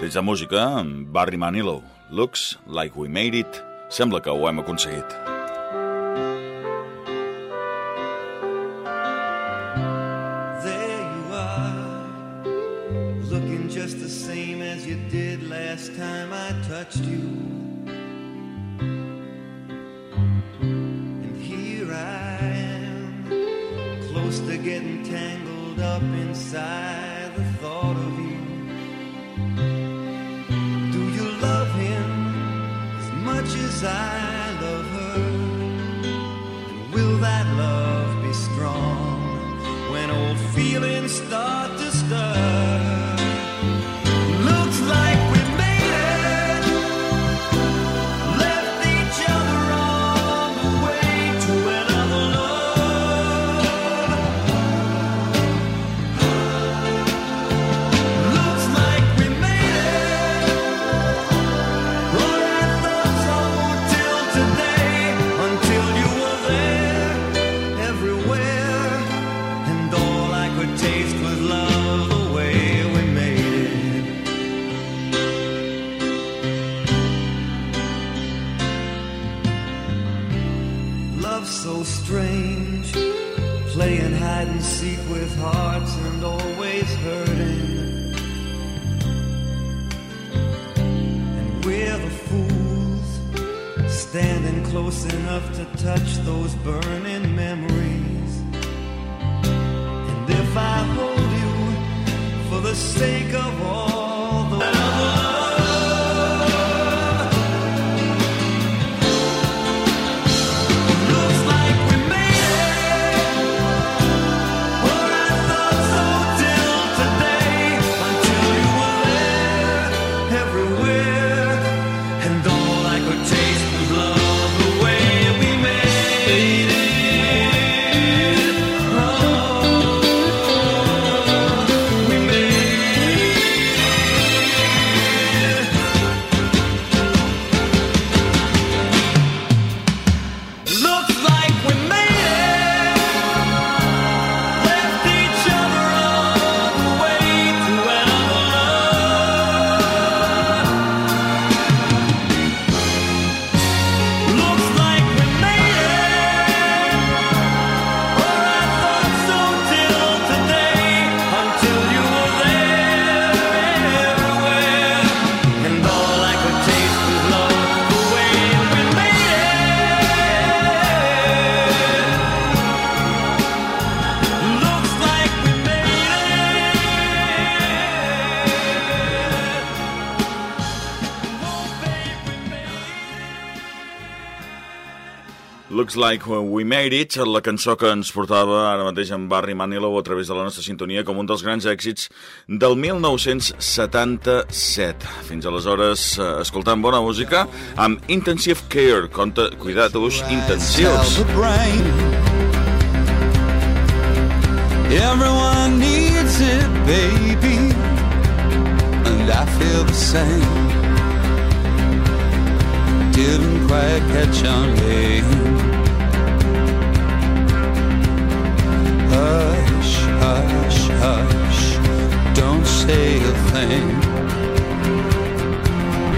Des de música, Barry Manilow, Looks Like We Made It, sembla que ho hem aconseguit. Like We Made It, la cançó que ens portava ara mateix en Barry Manilow a través de la nostra sintonia com un dels grans èxits del 1977. Fins aleshores, eh, escoltant bona música amb Intensive Care, Conta, cuidados intensius. Everyone needs it, baby And I feel the same Didn't quite catch on, baby say a thing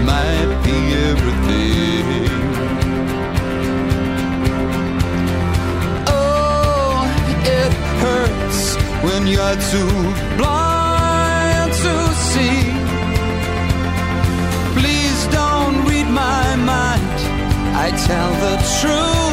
might be everything. Oh, it hurts when you're too blind to see. Please don't read my mind. I tell the truth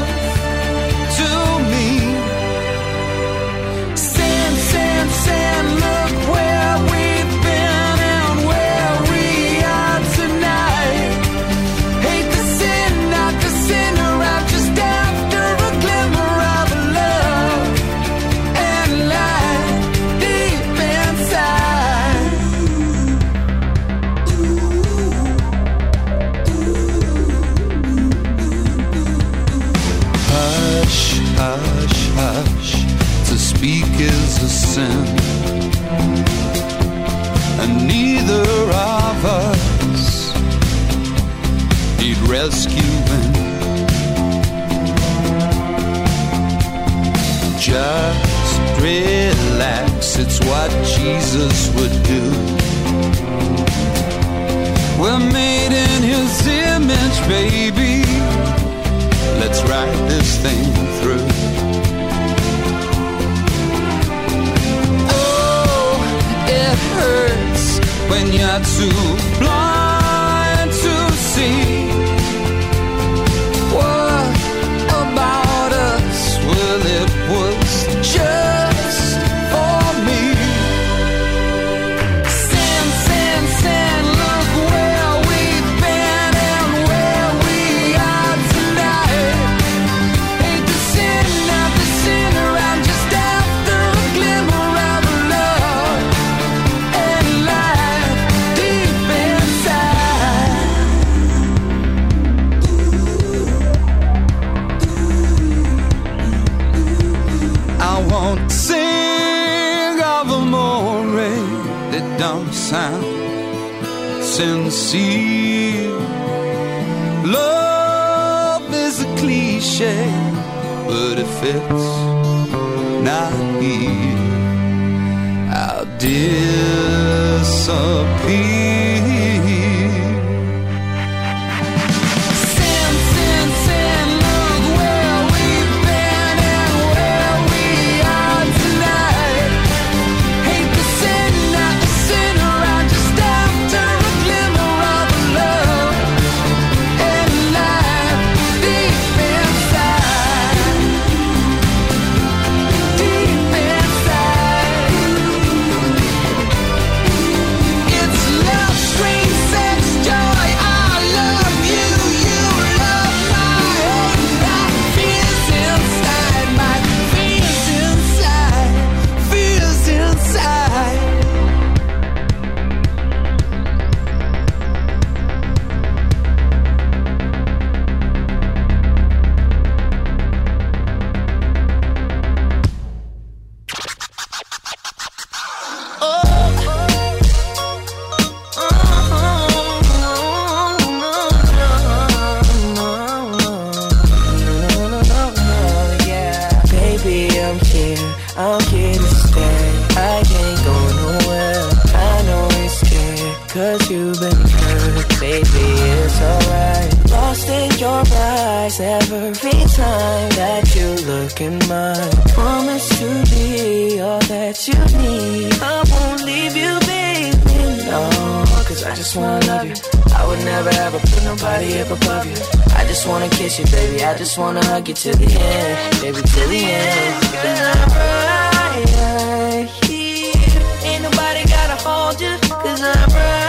just wanna love you. I would never ever put nobody up above you. I just wanna kiss you, baby. I just wanna hug you till the end, baby, till the end. Cause I'm right here. Ain't nobody gotta hold you. Cause I'm right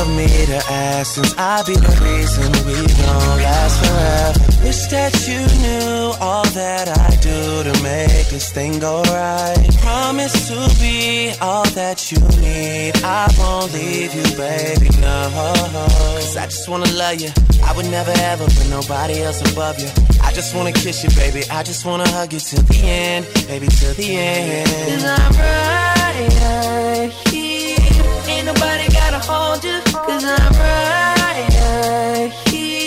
of me to ask, since I be the reason we don't last forever. Wish that you knew all that I do to make this thing go right. Promise to be all that you need. I won't leave you, baby, no. Cause I just wanna love you. I would never ever put nobody else above you. I just wanna kiss you, baby. I just wanna hug you till the end, baby, till the end. Cause I'm right here. Ain't nobody gotta hold you. Cause I'm right here.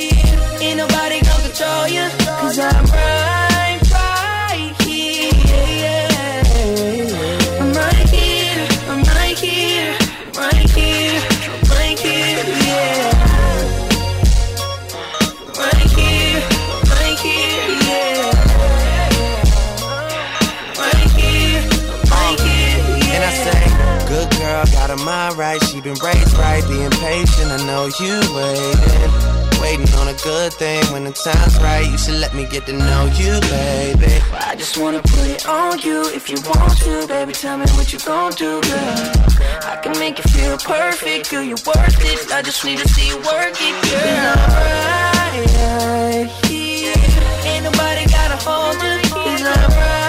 Ain't nobody gonna control you. Cause I'm right, right here. I'm right here. I'm right here. Right here. I'm right here. Yeah. Right here. Right here. Yeah. Right here. Right here. Yeah. And I say, good girl, got mind right. She been right, patient. I know you waiting. Waiting on a good thing when the time's right. You should let me get to know you, baby. I just wanna put it on you if you want to, baby. Tell me what you gon' do, girl. I can make you feel perfect, girl. You're worth it. I just need to see you work it, girl. Right here. Ain't nobody gotta hold you. Cause I'm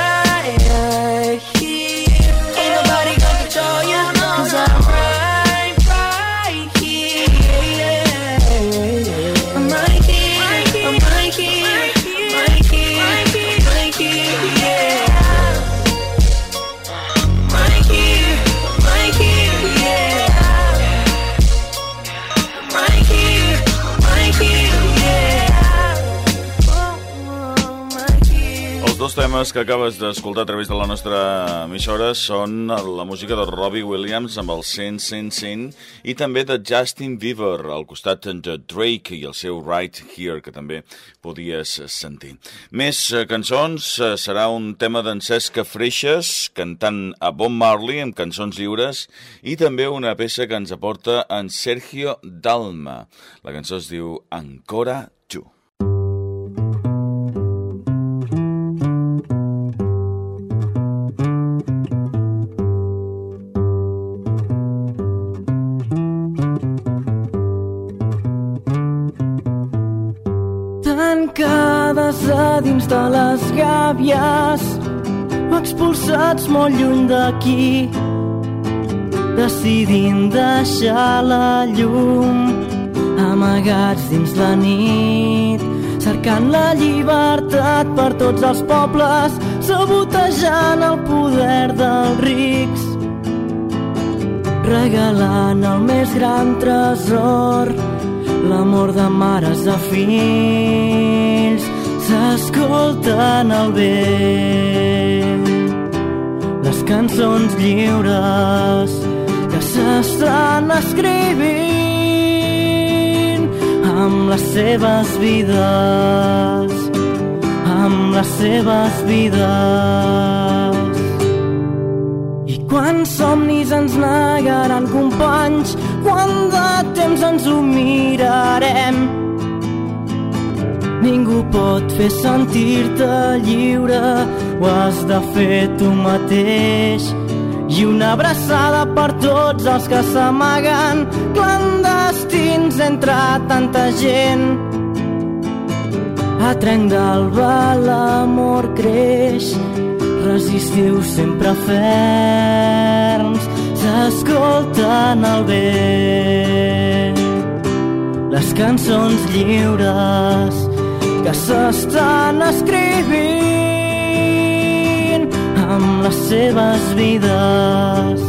temes que acabes d'escoltar a través de la nostra emissora són la música de Robbie Williams amb el Sin Sin Sin i també de Justin Bieber al costat de Drake i el seu Right Here que també podies sentir. Més eh, cançons, eh, serà un tema d'en Cesc Freixes cantant a Bob Marley amb cançons lliures i també una peça que ens aporta en Sergio Dalma. La cançó es diu Ancora gàbies expulsats molt lluny d'aquí decidint deixar la llum amagats dins la nit cercant la llibertat per tots els pobles sabotejant el poder dels rics regalant el més gran tresor l'amor de mares a fills s'escolten el vent. Les cançons lliures que s'estan escrivint amb les seves vides amb les seves vides. I quants somnis ens negaran companys quant de temps ens ho mirarem Ningú pot fer sentir-te lliure, ho has de fer tu mateix. I una abraçada per tots els que s'amaguen, clandestins entre tanta gent. A trenc d'alba l'amor creix, resistiu sempre ferms, s'escolten el vent. Les cançons lliures que s'estan escrivint amb les seves vides,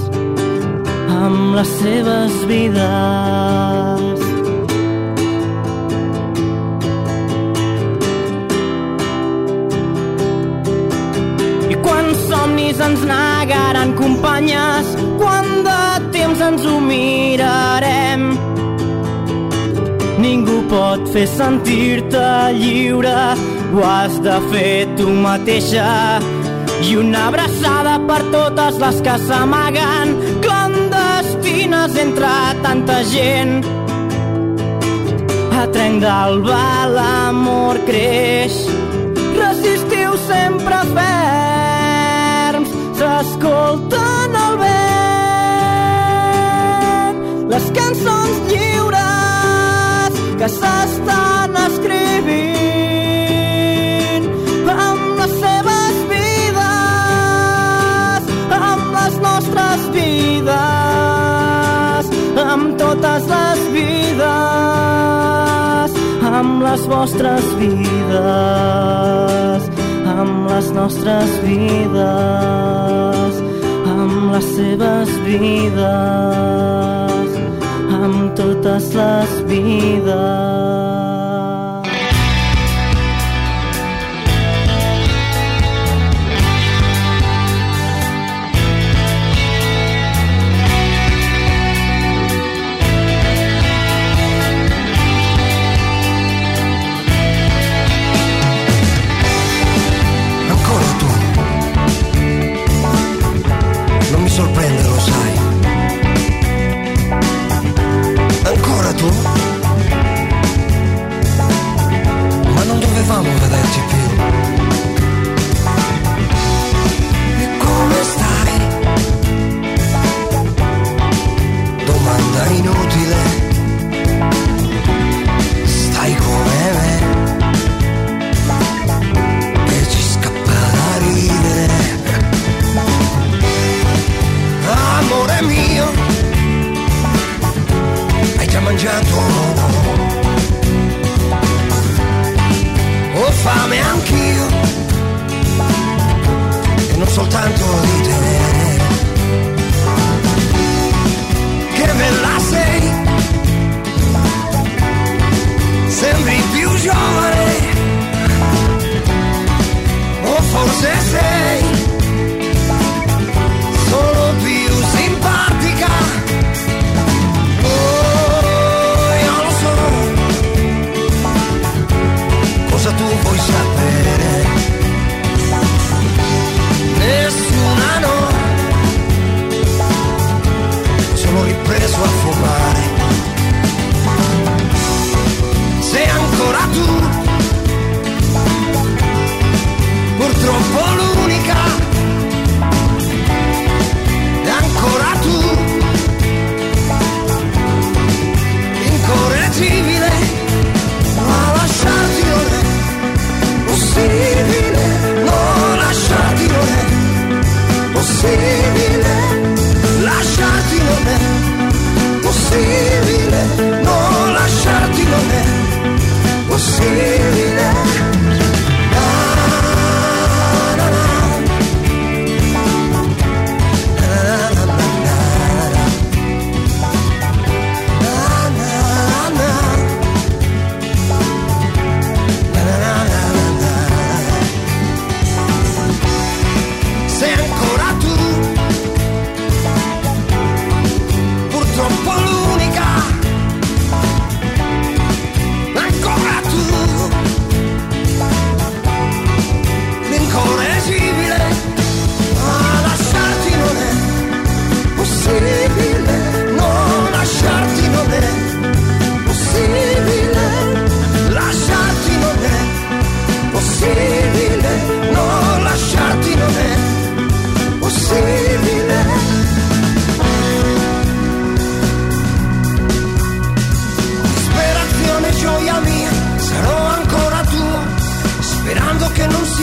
amb les seves vides. I quants somnis ens negaran companyes, quant de temps ens ho mirarem. Ningú pot fer sentir-te lliure, ho has de fer tu mateixa. I una abraçada per totes les que s'amaguen, clandestines entre tanta gent. A trenc d'alba l'amor creix, resistiu sempre ferms, s'escolten el vent, les cançons lliures que s'estan escrivint amb les seves vides, amb les nostres vides, amb totes les vides, amb les vostres vides, amb les nostres vides, amb les seves vides, amb totes les vides.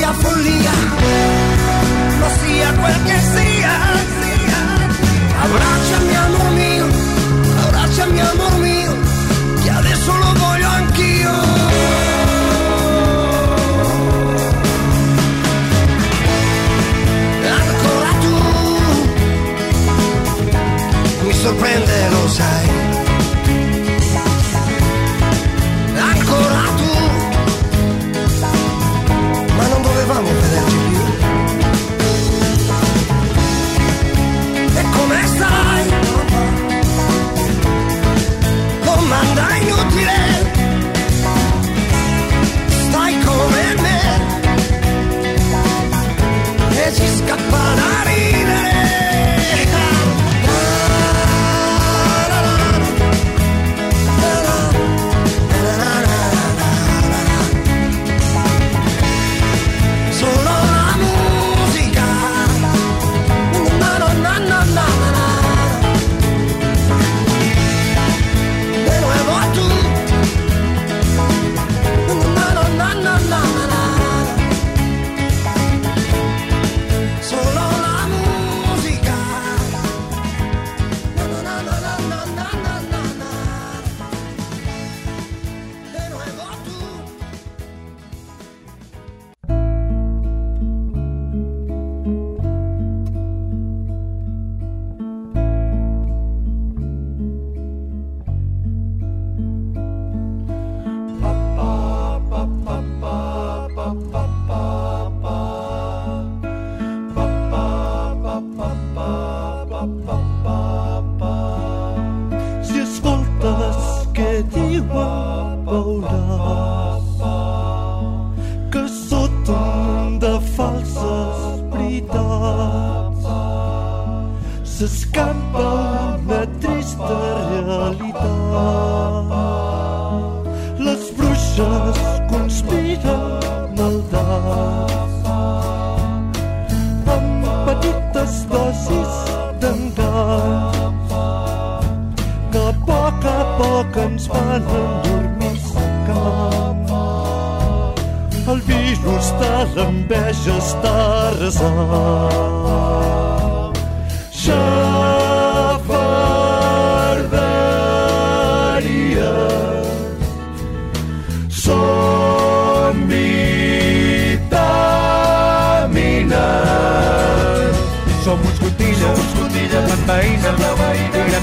día fue un día, lo hacía cualquier día, abráchame amor mío.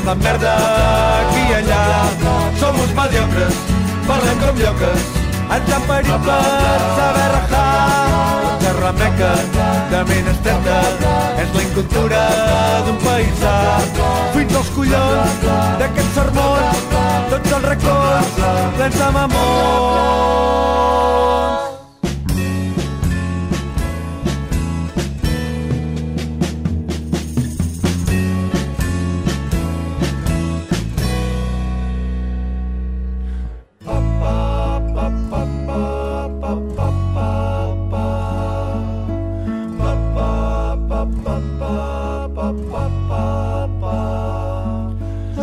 La merda aquí i allà. Som uns mediocres, parlem com lloques, ens han parit per saber rajar. La terra meca de menestreta és la incultura d'un paisà. Fins als collons d'aquests sermons, tots els racons plens de mamons.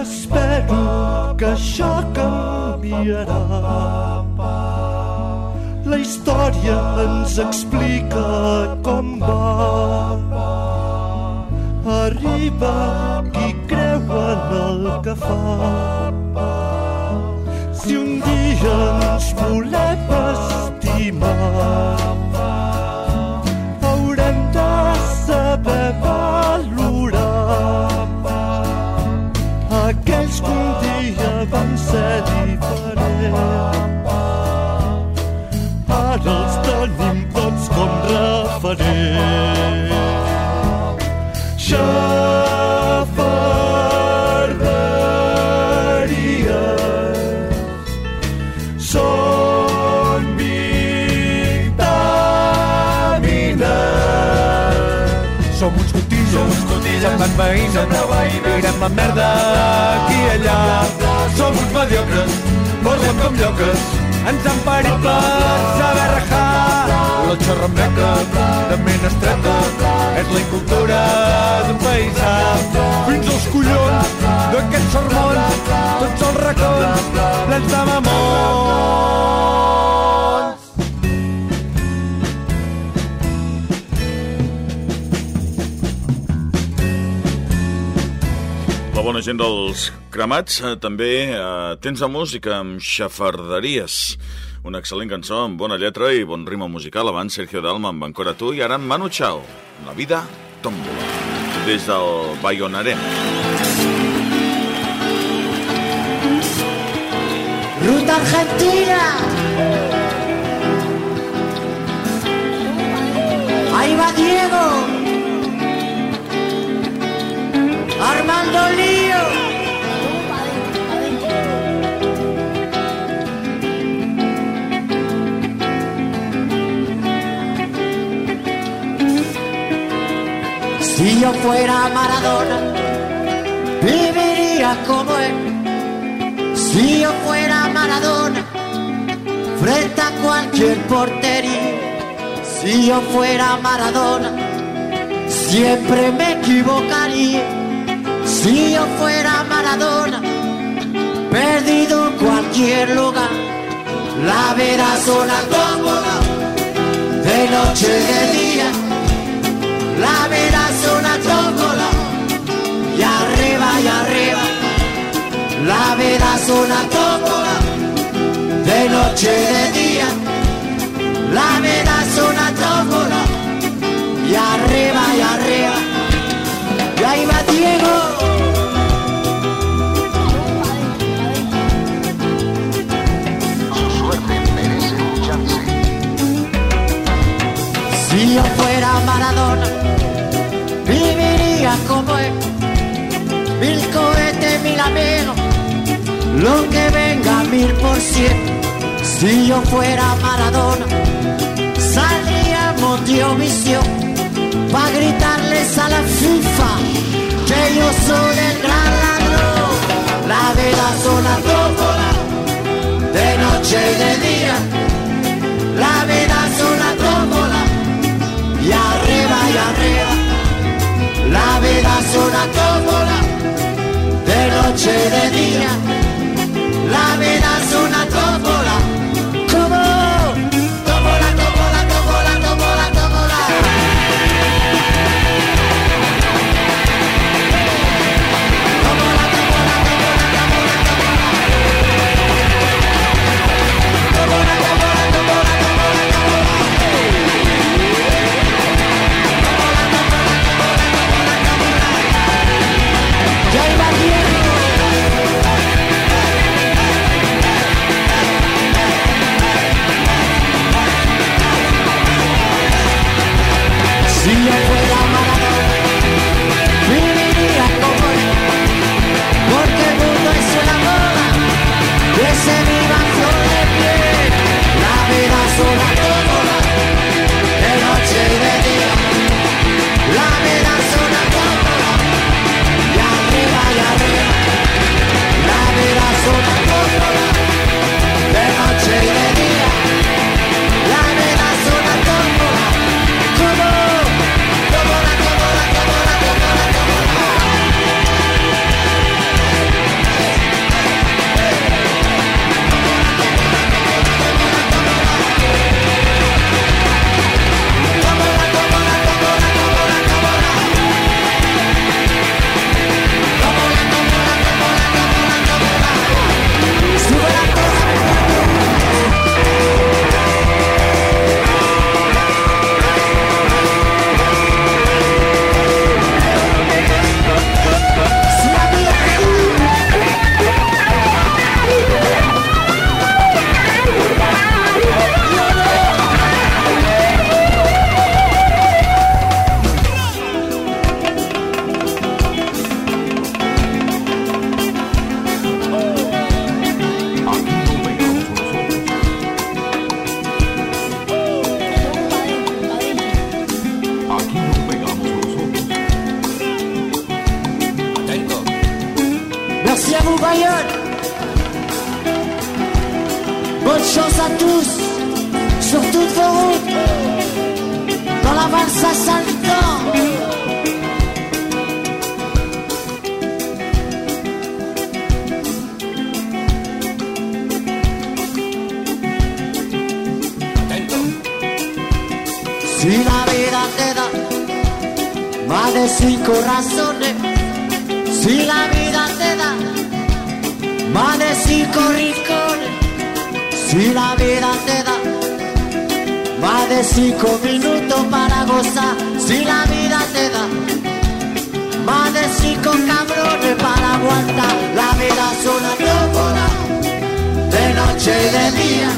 Espero que això canviarà. La història ens explica com va. Arriba qui creu en el que fa. Si un dia ens volem estimar, saber valorar aquells que un dia van ser diferents. Ara els tenim tots com referents. Xafarderia Som uns cotillos, Som uns cotilles semblant veïnes, tirem la merda aquí i allà. Som uns mediocres, posem com lloques, ens han parit per saber rajar. La xerrameca de menestreta és la incultura d'un paisà. Fins als collons d'aquests sermons, tots els racons plens de mamons. bona gent dels cremats. Eh, també eh, tens de música amb xafarderies. Una excel·lent cançó amb bona lletra i bon ritme musical. Abans Sergio Dalma amb Ancora tu i ara amb Manu Chao. La vida tòmbola. Des del Bayonarem. Ruta Argentina. Ahí va Diego. Armando Lee. Si yo fuera Maradona, viviría como él. Si yo fuera Maradona, frente a cualquier portería. Si yo fuera Maradona, siempre me equivocaría. Si yo fuera Maradona, perdido cualquier lugar, la verás una tómbola, de noche de día, una tómbola, de noche de día, la verás una tómbola, y arriba y arriba, y ahí va Diego. Si yo fuera Maradona, viviría como él. Mil cohetes, mil amigos, lo que venga mil por cien. Si yo fuera Maradona, saldríamos de omisión para gritarles a la FIFA que yo soy el gran ladrón. La vida una tómbola, de noche y de día. Si la vida te da más de cinco razones, si la vida te da más de cinco rincones, si la vida te da más de cinco minutos para gozar, si la vida te da más de cinco cabrones para aguantar, la vida es una tómbola de noche y de día.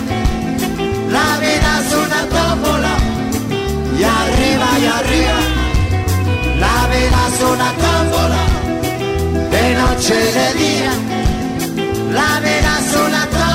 La vida es una tómbola y arriba y arriba. La vida es una tómbola de noche y de día. La vida es una tómbola.